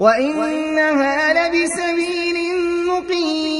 وإنها لبسبيل مقيم